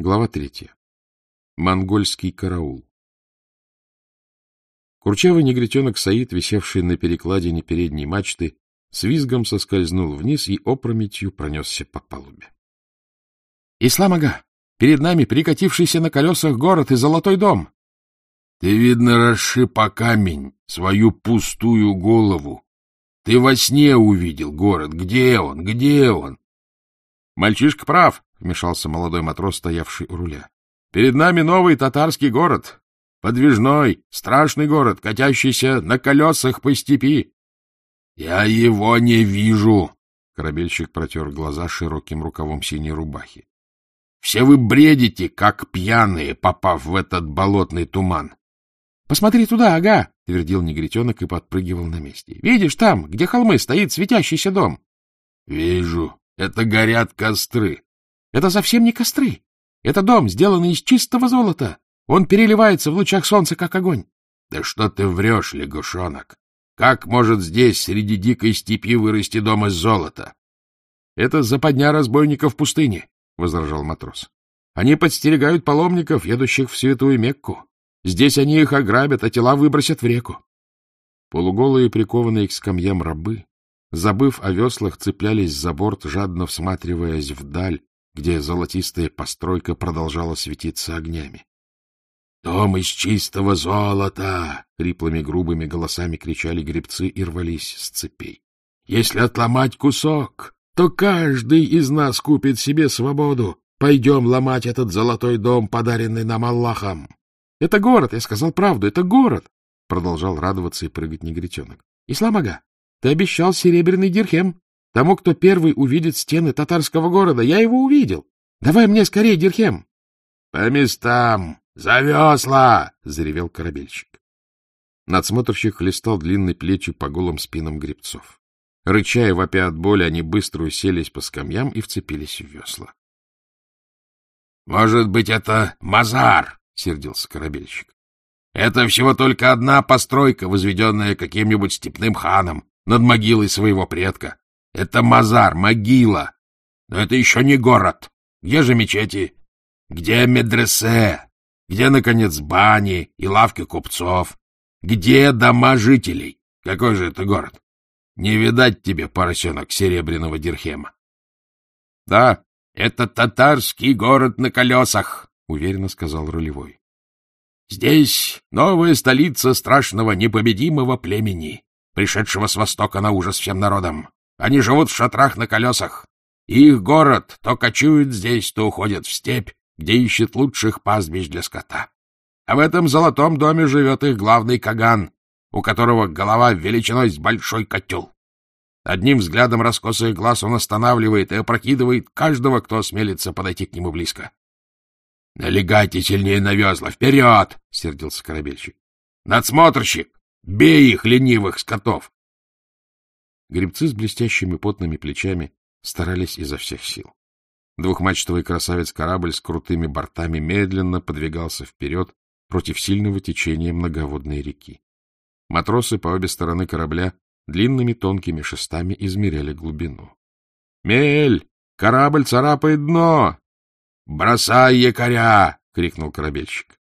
Глава третья. Монгольский караул. Курчавый негритенок Саид, висевший на перекладине передней мачты, с визгом соскользнул вниз и опрометью пронесся по палубе. — Ислам Ага! Перед нами прикатившийся на колесах город и золотой дом! — Ты, видно, расшиб о камень свою пустую голову. Ты во сне увидел город. Где он? Где он? — Мальчишка прав, — вмешался молодой матрос, стоявший у руля. — Перед нами новый татарский город. Подвижной, страшный город, катящийся на колесах по степи. — Я его не вижу, — корабельщик протер глаза широким рукавом синей рубахи. — Все вы бредите, как пьяные, попав в этот болотный туман. — Посмотри туда, ага, — твердил негритенок и подпрыгивал на месте. — Видишь, там, где холмы, стоит светящийся дом. — Вижу. Это горят костры. Это совсем не костры. Это дом, сделанный из чистого золота. Он переливается в лучах солнца, как огонь. — Да что ты врешь, лягушонок? Как может здесь, среди дикой степи, вырасти дом из золота? — Это западня разбойников пустыни, — возражал матрос. — Они подстерегают паломников, едущих в святую Мекку. Здесь они их ограбят, а тела выбросят в реку. Полуголые, прикованные к скамьям рабы, забыв о веслах, цеплялись за борт, жадно всматриваясь вдаль, где золотистая постройка продолжала светиться огнями. — Дом из чистого золота! — хриплыми грубыми голосами кричали гребцы и рвались с цепей. — Если отломать кусок, то каждый из нас купит себе свободу. Пойдем ломать этот золотой дом, подаренный нам Аллахом. — Это город, я сказал правду, это город! — продолжал радоваться и прыгать негритенок. — Исламага, ты обещал серебряный дирхем. Тому, кто первый увидит стены татарского города. Я его увидел. Давай мне скорее дирхем. — По местам! За весла! — заревел корабельщик. Надсмотрщик хлестал длинной плечью по голым спинам гребцов. Рычая, вопя от боли, они быстро уселись по скамьям и вцепились в весла. — Может быть, это Мазар? — сердился корабельщик. — Это всего только одна постройка, возведенная каким-нибудь степным ханом над могилой своего предка. Это Мазар, могила. Но это еще не город. Где же мечети? Где медресе? Где, наконец, бани и лавки купцов? Где дома жителей? Какой же это город? Не видать тебе, поросенок, серебряного дирхема. — Да, это татарский город на колесах, — уверенно сказал рулевой. — Здесь новая столица страшного непобедимого племени, пришедшего с востока на ужас всем народам. Они живут в шатрах на колесах. их город то кочует здесь, то уходит в степь, где ищет лучших пастбищ для скота. А в этом золотом доме живет их главный каган, у которого голова величиной с большой котел. Одним взглядом раскосых глаз он останавливает и опрокидывает каждого, кто осмелится подойти к нему близко. — Налегайте сильнее на весла! Вперед! — сердился корабельщик. — Надсмотрщик! Бей их, ленивых скотов! Гребцы с блестящими потными плечами старались изо всех сил. Двухмачтовый красавец-корабль с крутыми бортами медленно подвигался вперед против сильного течения многоводной реки. Матросы по обе стороны корабля длинными тонкими шестами измеряли глубину. — Мель! Корабль царапает дно! — Бросай якоря! — крикнул корабельщик.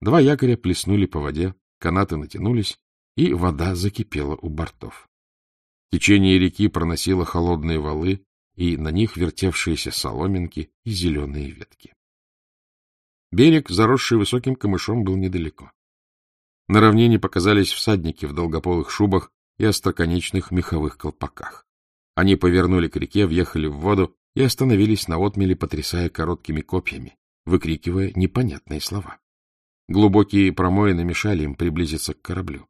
Два якоря плеснули по воде, канаты натянулись, и вода закипела у бортов. Течение реки проносило холодные валы и на них вертевшиеся соломинки и зеленые ветки. Берег, заросший высоким камышом, был недалеко. На равнине показались всадники в долгополых шубах и остроконечных меховых колпаках. Они повернули к реке, въехали в воду и остановились на отмеле, потрясая короткими копьями, выкрикивая непонятные слова. Глубокие промоины мешали им приблизиться к кораблю.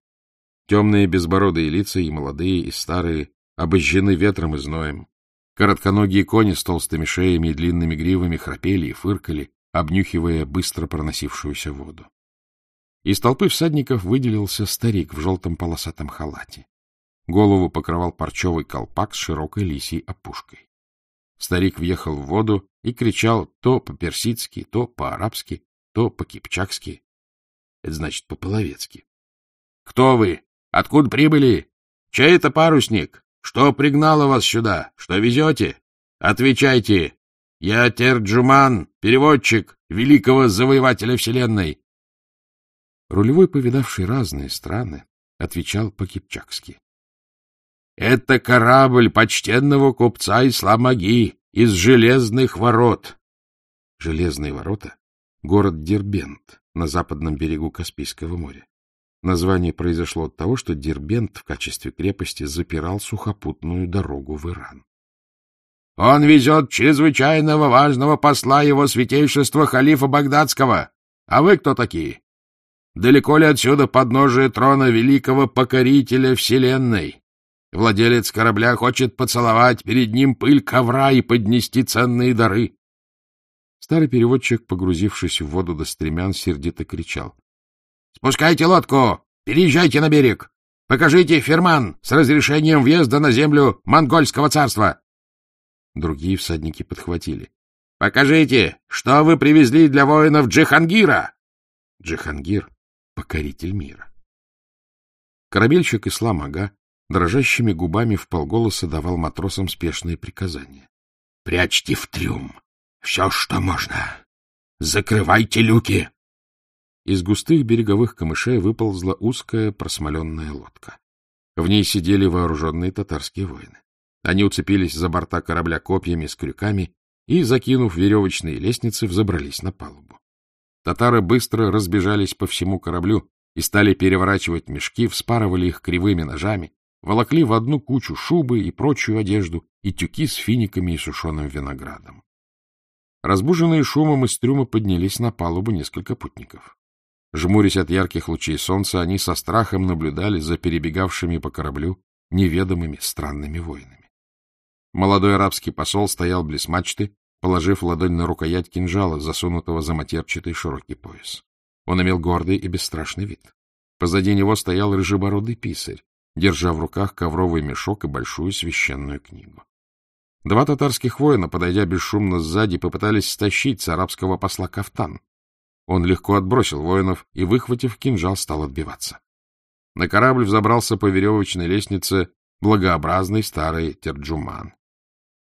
Темные безбородые лица, и молодые, и старые, обожжены ветром и зноем. Коротконогие кони с толстыми шеями и длинными гривами храпели и фыркали, обнюхивая быстро проносившуюся воду. Из толпы всадников выделился старик в желтом полосатом халате. Голову покрывал парчевый колпак с широкой лисьей опушкой. Старик въехал в воду и кричал то по-персидски, то по-арабски, то по-кипчакски. Это значит по-половецки. — Кто вы? Откуда прибыли? Чей это парусник? Что пригнало вас сюда? Что везете? Отвечайте! Я Терджуман, переводчик великого завоевателя вселенной. Рулевой, повидавший разные страны, отвечал по-кипчакски. — Это корабль почтенного купца Исламаги из Железных ворот. Железные ворота — город Дербент на западном берегу Каспийского моря. Название произошло от того, что Дербент в качестве крепости запирал сухопутную дорогу в Иран. — Он везет чрезвычайного важного посла его святейшества халифа Багдадского. А вы кто такие? Далеко ли отсюда подножие трона великого покорителя вселенной? Владелец корабля хочет поцеловать перед ним пыль ковра и поднести ценные дары. Старый переводчик, погрузившись в воду до стремян, сердито кричал. — Спускайте лодку! Переезжайте на берег! Покажите ферман с разрешением въезда на землю монгольского царства! Другие всадники подхватили. — Покажите, что вы привезли для воинов Джихангира! Джихангир — покоритель мира. Корабельщик Ислам Ага дрожащими губами в полголоса давал матросам спешные приказания. — Прячьте в трюм все, что можно. Закрывайте люки! Из густых береговых камышей выползла узкая просмоленная лодка. В ней сидели вооруженные татарские воины. Они уцепились за борта корабля копьями с крюками и, закинув веревочные лестницы, взобрались на палубу. Татары быстро разбежались по всему кораблю и стали переворачивать мешки, вспарывали их кривыми ножами, волокли в одну кучу шубы и прочую одежду и тюки с финиками и сушеным виноградом. Разбуженные шумом из трюма поднялись на палубу несколько путников. Жмурясь от ярких лучей солнца, они со страхом наблюдали за перебегавшими по кораблю неведомыми странными воинами. Молодой арабский посол стоял близ мачты, положив ладонь на рукоять кинжала, засунутого за матерчатый широкий пояс. Он имел гордый и бесстрашный вид. Позади него стоял рыжебородый писарь, держа в руках ковровый мешок и большую священную книгу. Два татарских воина, подойдя бесшумно сзади, попытались стащить с арабского посла кафтан. Он легко отбросил воинов и, выхватив кинжал, стал отбиваться. На корабль взобрался по веревочной лестнице благообразный старый Терджуман.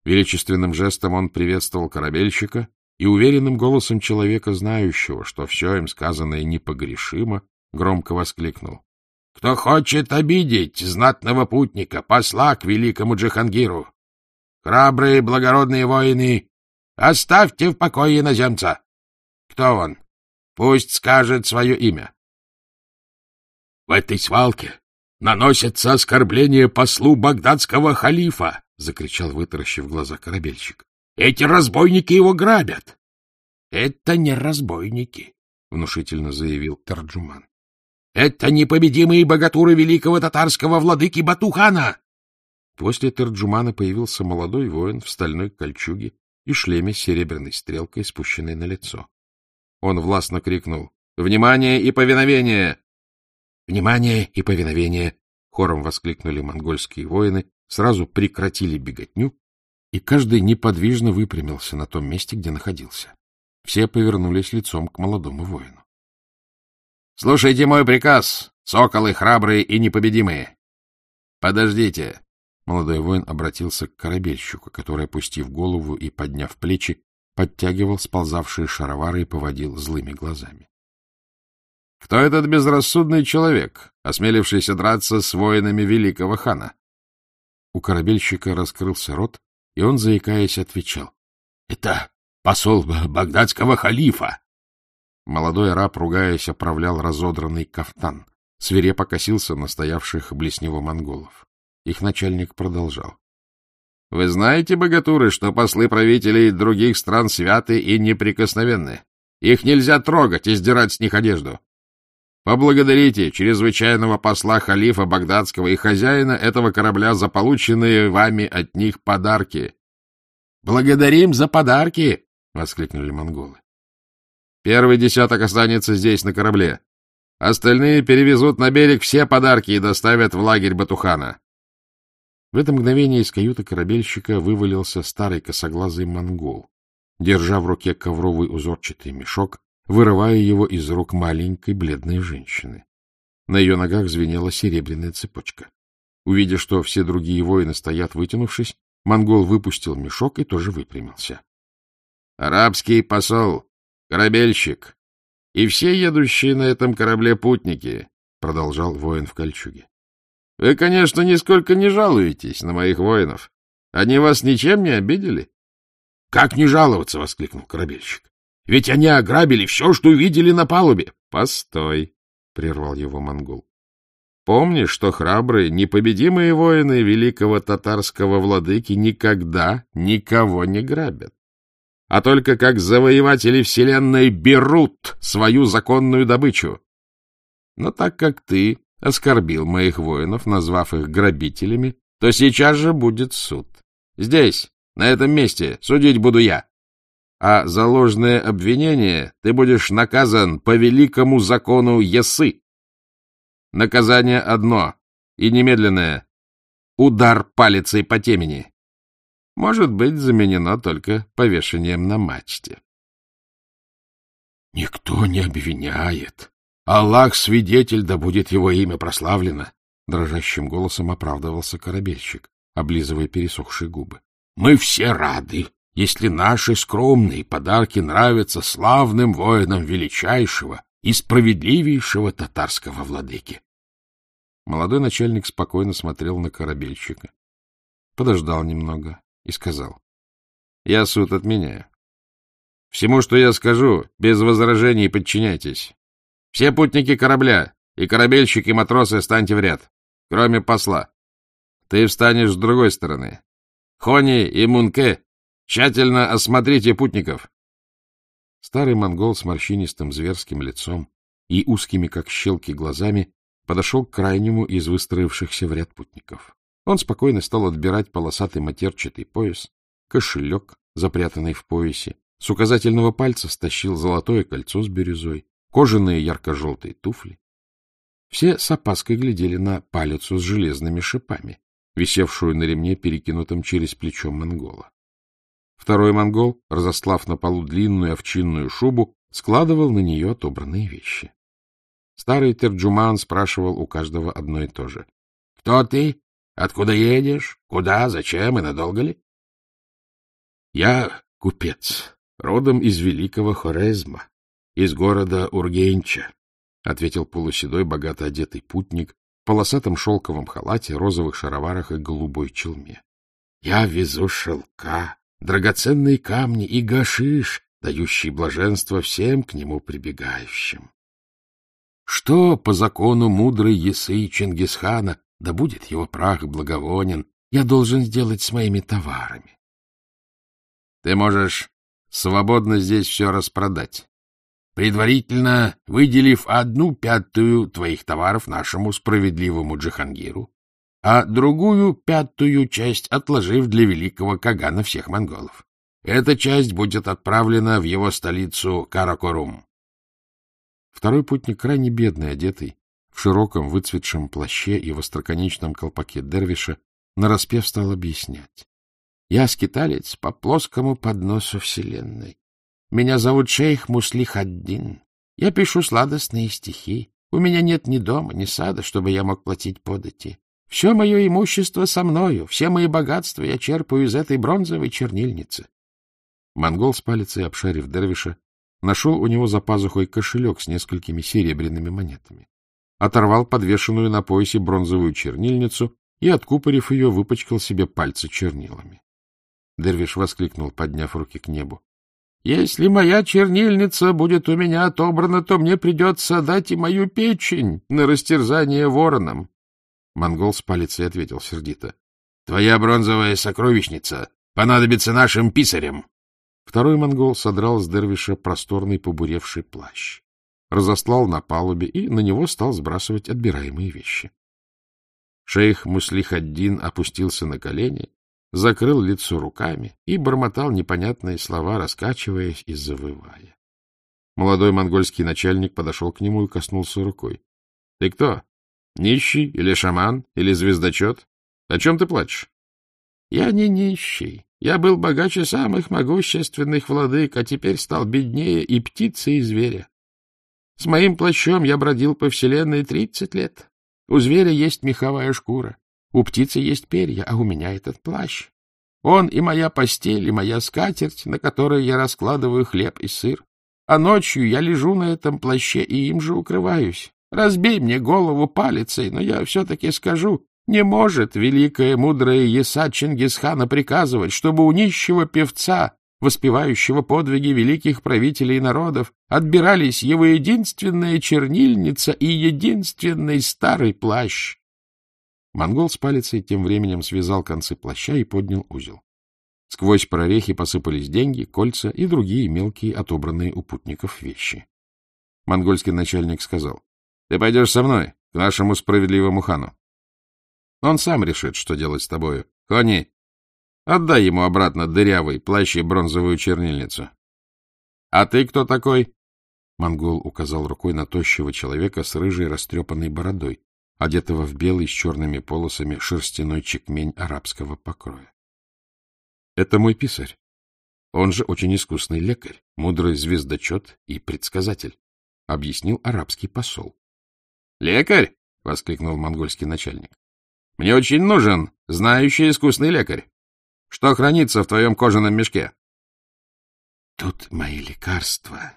Величественным жестом он приветствовал корабельщика и уверенным голосом человека, знающего, что все им сказанное непогрешимо, громко воскликнул. — Кто хочет обидеть знатного путника, посла к великому Джихангиру? Храбрые благородные воины, оставьте в покое иноземца. Кто он? Пусть скажет свое имя. — В этой свалке наносятся оскорбления послу багдадского халифа, — закричал, вытаращив глаза корабельщик. — Эти разбойники его грабят. — Это не разбойники, — внушительно заявил Тарджуман. — Это непобедимые богатуры великого татарского владыки Батухана. После Тарджумана появился молодой воин в стальной кольчуге и шлеме с серебряной стрелкой, спущенной на лицо. Он властно крикнул «Внимание и повиновение!» «Внимание и повиновение!» — хором воскликнули монгольские воины, сразу прекратили беготню, и каждый неподвижно выпрямился на том месте, где находился. Все повернулись лицом к молодому воину. — Слушайте мой приказ, соколы храбрые и непобедимые! — Подождите! Молодой воин обратился к корабельщику, который, опустив голову и подняв плечи, подтягивал сползавшие шаровары и поводил злыми глазами. — Кто этот безрассудный человек, осмелившийся драться с воинами великого хана? У корабельщика раскрылся рот, и он, заикаясь, отвечал. — Это посол багдадского халифа. Молодой араб, ругаясь, оправлял разодранный кафтан, свирепо косился на стоявших близ него монголов. Их начальник продолжал. Вы знаете, богатуры, что послы правителей других стран святы и неприкосновенны? Их нельзя трогать и сдирать с них одежду. Поблагодарите чрезвычайного посла халифа Багдадского и хозяина этого корабля за полученные вами от них подарки. — Благодарим за подарки! — воскликнули монголы. — Первый десяток останется здесь, на корабле. Остальные перевезут на берег все подарки и доставят в лагерь Батухана. В это мгновение из каюты корабельщика вывалился старый косоглазый монгол, держа в руке ковровый узорчатый мешок, вырывая его из рук маленькой бледной женщины. На ее ногах звенела серебряная цепочка. Увидя, что все другие воины стоят вытянувшись, монгол выпустил мешок и тоже выпрямился. арабский посол, корабельщик и все едущие на этом корабле путники, — продолжал воин в кольчуге. — Вы, конечно, нисколько не жалуетесь на моих воинов. Они вас ничем не обидели? — Как не жаловаться? — воскликнул корабельщик. — Ведь они ограбили все, что увидели на палубе. — Постой, — прервал его монгол. — Помни, что храбрые, непобедимые воины великого татарского владыки никогда никого не грабят а только как завоеватели Вселенной берут свою законную добычу. Но так как ты оскорбил моих воинов, назвав их грабителями, то сейчас же будет суд. Здесь, на этом месте, судить буду я. А за ложное обвинение ты будешь наказан по великому закону Ясы. Наказание одно и немедленное — удар палицей по темени может быть заменено только повешением на мачте. — Никто не обвиняет. Аллах свидетель, да будет его имя прославлено, — дрожащим голосом оправдывался корабельщик, облизывая пересохшие губы. — Мы все рады, если наши скромные подарки нравятся славным воинам величайшего и справедливейшего татарского владыки. Молодой начальник спокойно смотрел на корабельщика. Подождал немного, и сказал. — Я суд отменяю. Всему, что я скажу, без возражений подчиняйтесь. Все путники корабля и корабельщики и матросы станьте в ряд, кроме посла. Ты встанешь с другой стороны. Хони и Мунке, тщательно осмотрите путников. Старый монгол с морщинистым зверским лицом и узкими, как щелки, глазами подошел к крайнему из выстроившихся в ряд путников. Он спокойно стал отбирать полосатый матерчатый пояс, кошелек, запрятанный в поясе, с указательного пальца стащил золотое кольцо с бирюзой, кожаные ярко-желтые туфли. Все с опаской глядели на палицу с железными шипами, висевшую на ремне, перекинутом через плечо монгола. Второй монгол, разослав на полу длинную овчинную шубу, складывал на нее отобранные вещи. Старый Терджуман спрашивал у каждого одно и то же. — Кто ты? Откуда едешь? Куда? Зачем? И надолго ли? — Я купец, родом из великого Хорезма, из города Ургенча, — ответил полуседой, богато одетый путник в полосатом шелковом халате, розовых шароварах и голубой челме. — Я везу шелка, драгоценные камни и гашиш, дающий блаженство всем к нему прибегающим. Что по закону мудрой Есы Чингисхана да будет его прах благовонен, я должен сделать с моими товарами. Ты можешь свободно здесь все распродать, предварительно выделив одну пятую твоих товаров нашему справедливому Джихангиру, а другую пятую часть отложив для великого Кагана всех монголов. Эта часть будет отправлена в его столицу Каракорум. Второй путник, крайне бедный, одетый, в широком выцветшем плаще и в остроконечном колпаке дервиша, нараспев стал объяснять. Я скиталец по плоскому подносу вселенной. Меня зовут шейх Муслих Аддин. Я пишу сладостные стихи. У меня нет ни дома, ни сада, чтобы я мог платить подати. Все мое имущество со мною, все мои богатства я черпаю из этой бронзовой чернильницы. Монгол с палицей, обшарив дервиша, нашел у него за пазухой кошелек с несколькими серебряными монетами оторвал подвешенную на поясе бронзовую чернильницу и, откупорив ее, выпачкал себе пальцы чернилами. Дервиш воскликнул, подняв руки к небу. — Если моя чернильница будет у меня отобрана, то мне придется дать и мою печень на растерзание вороном. Монгол с палицей ответил сердито. — Твоя бронзовая сокровищница понадобится нашим писарям. Второй монгол содрал с Дервиша просторный побуревший плащ разослал на палубе и на него стал сбрасывать отбираемые вещи. Шейх Муслихаддин опустился на колени, закрыл лицо руками и бормотал непонятные слова, раскачиваясь и завывая. Молодой монгольский начальник подошел к нему и коснулся рукой. — Ты кто? Нищий или шаман или звездочет? О чем ты плачешь? — Я не нищий. Я был богаче самых могущественных владык, а теперь стал беднее и птицы, и зверя. С моим плащом я бродил по вселенной тридцать лет. У зверя есть меховая шкура, у птицы есть перья, а у меня этот плащ. Он и моя постель, и моя скатерть, на которой я раскладываю хлеб и сыр. А ночью я лежу на этом плаще и им же укрываюсь. Разбей мне голову палицей, но я все-таки скажу, не может великая мудрая Еса Чингисхана приказывать, чтобы у нищего певца, воспевающего подвиги великих правителей народов, отбирались его единственная чернильница и единственный старый плащ. Монгол с палицей тем временем связал концы плаща и поднял узел. Сквозь прорехи посыпались деньги, кольца и другие мелкие, отобранные у путников вещи. Монгольский начальник сказал, — Ты пойдешь со мной, к нашему справедливому хану. Он сам решит, что делать с тобою. Кони, отдай ему обратно дырявый плащ и бронзовую чернильницу. — А ты кто такой? Монгол указал рукой на тощего человека с рыжей растрепанной бородой, одетого в белый с черными полосами шерстяной чекмень арабского покроя. — Это мой писарь. Он же очень искусный лекарь, мудрый звездочет и предсказатель, — объяснил арабский посол. — Лекарь? — воскликнул монгольский начальник. — Мне очень нужен знающий искусный лекарь. Что хранится в твоем кожаном мешке? — Тут мои лекарства,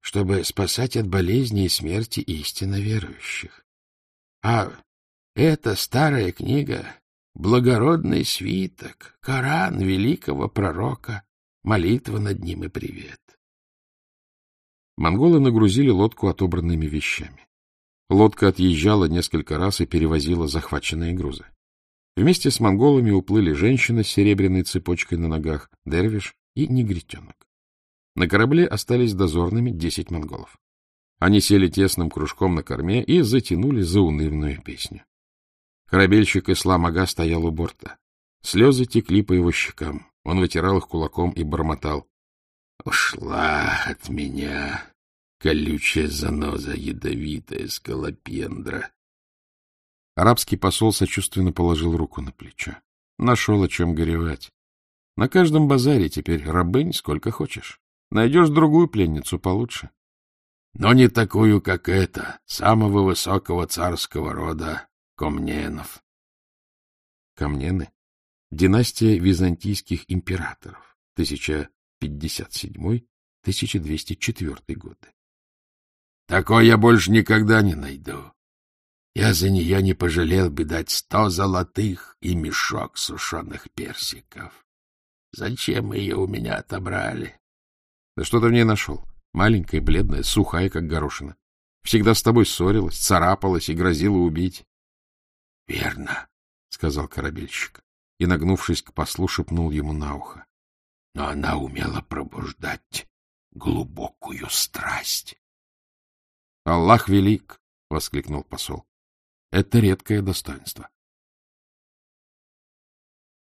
чтобы спасать от болезни и смерти истинно верующих. А эта старая книга — благородный свиток, Коран великого пророка, молитва над ним и привет. Монголы нагрузили лодку отобранными вещами. Лодка отъезжала несколько раз и перевозила захваченные грузы. Вместе с монголами уплыли женщина с серебряной цепочкой на ногах, дервиш и негритенок. На корабле остались дозорными десять монголов. Они сели тесным кружком на корме и затянули заунывную песню. Корабельщик Ислам Ага стоял у борта. Слезы текли по его щекам. Он вытирал их кулаком и бормотал. — Ушла от меня колючая заноза, ядовитая скалопендра. Арабский посол сочувственно положил руку на плечо. Нашел о чем горевать. На каждом базаре теперь рабынь сколько хочешь. Найдешь другую пленницу получше но не такую, как эта, самого высокого царского рода Комненов. Комнены — династия византийских императоров, 1057-1204 годы. Такой я больше никогда не найду. Я за нее не пожалел бы дать сто золотых и мешок сушеных персиков. Зачем ее у меня отобрали? Да что ты в ней нашел? Маленькая, бледная, сухая, как горошина. Всегда с тобой ссорилась, царапалась и грозила убить. — Верно, — сказал корабельщик и, нагнувшись к послу, шепнул ему на ухо. Но она умела пробуждать глубокую страсть. — Аллах велик! — воскликнул посол. — Это редкое достоинство.